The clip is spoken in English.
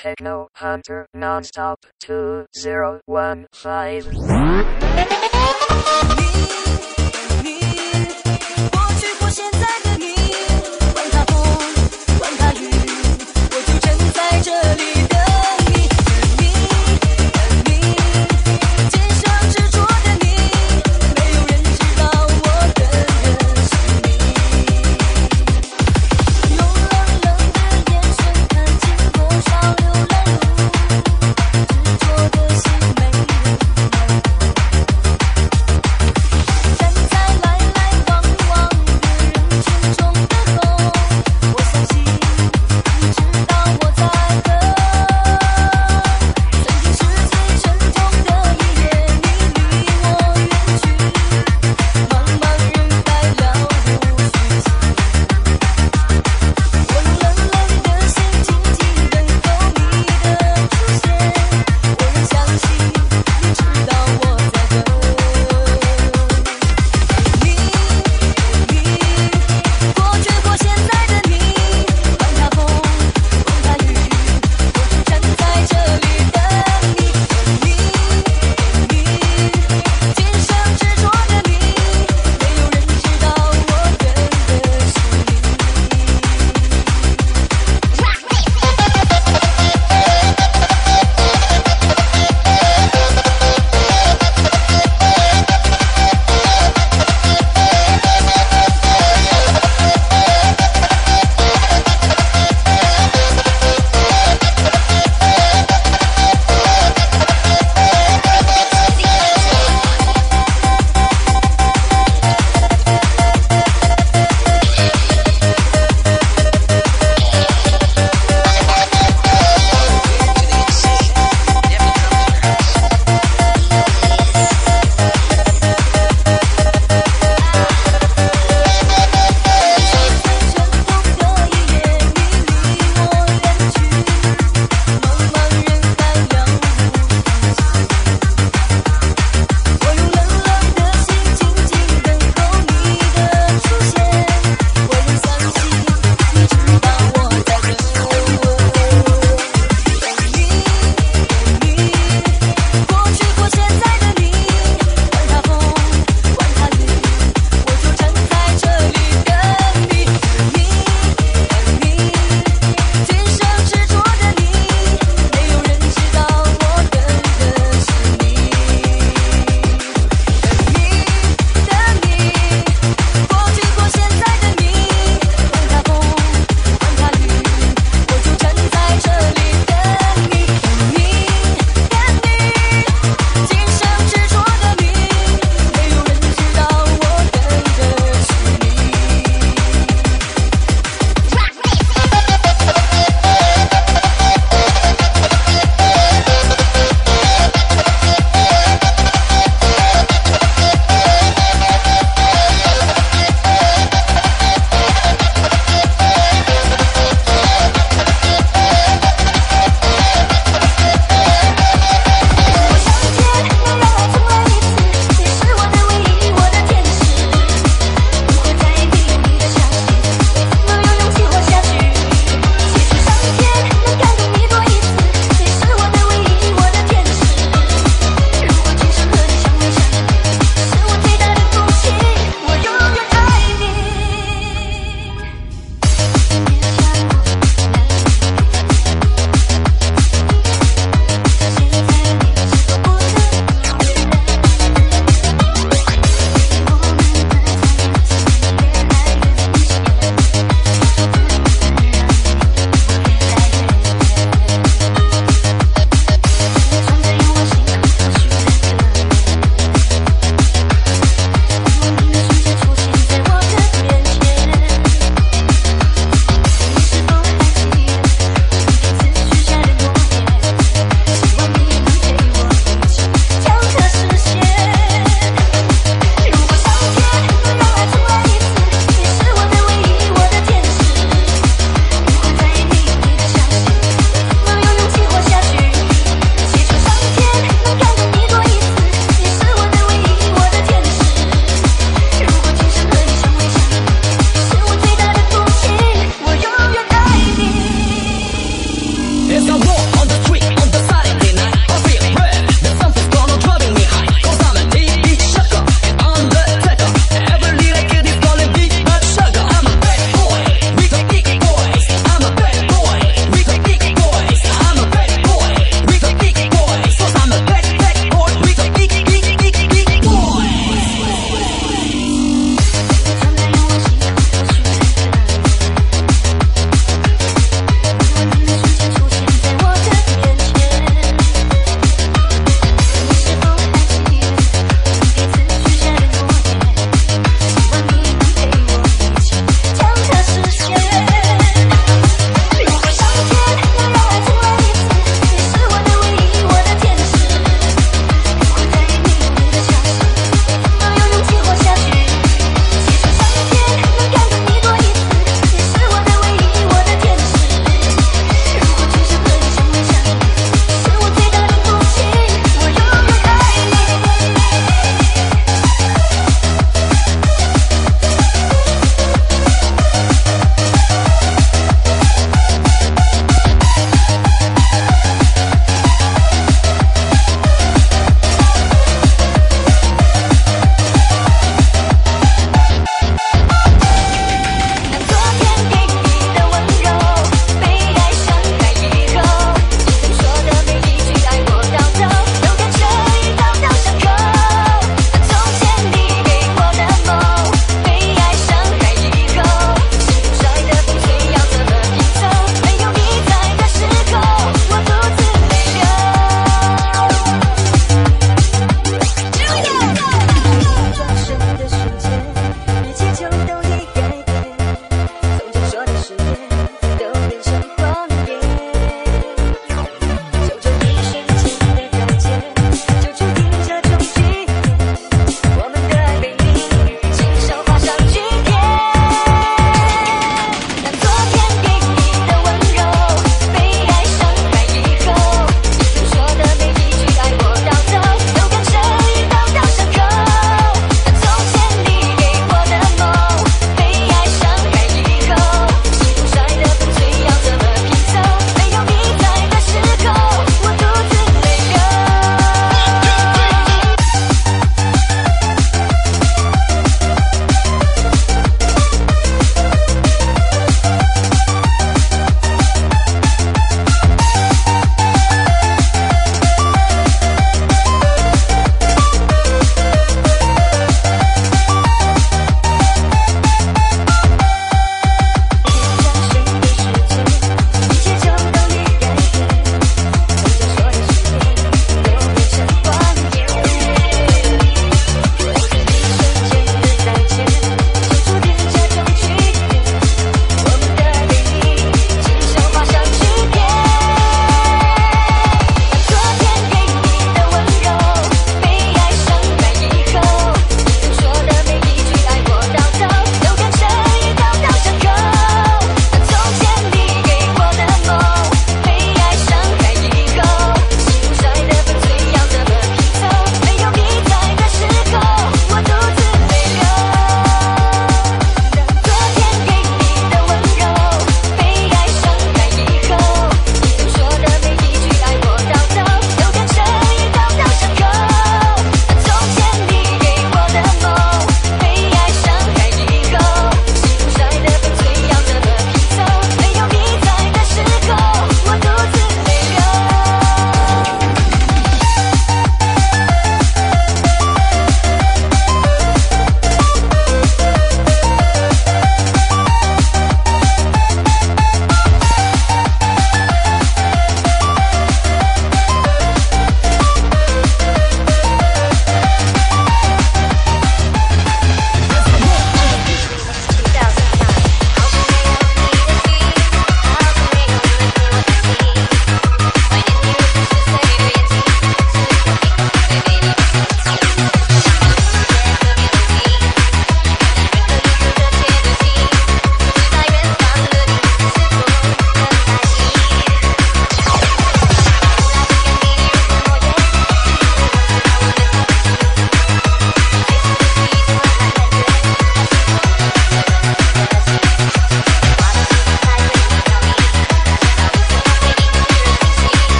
Techno Hunter Nonstop 2015.